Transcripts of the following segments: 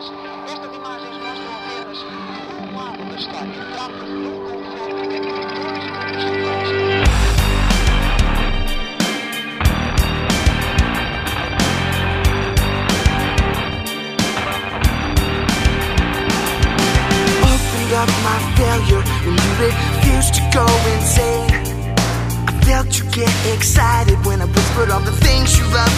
Mas estas imagens mostram apenas lado da história. Trata-se de confronto entre dois grupos rivais. Opened up my failure when you refused to go insane. I felt you get excited when I whispered all the things you love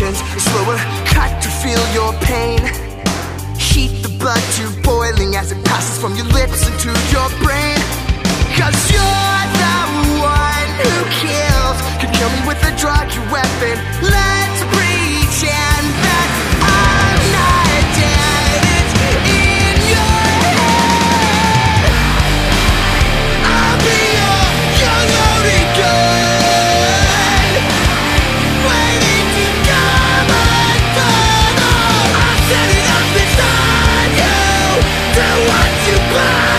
lacerations, a slower cut to feel your pain. Heat the blood to boiling as it passes from your lips into your brain. Cause you're the one who kills. Can kill me with a drug, your weapon. Bye!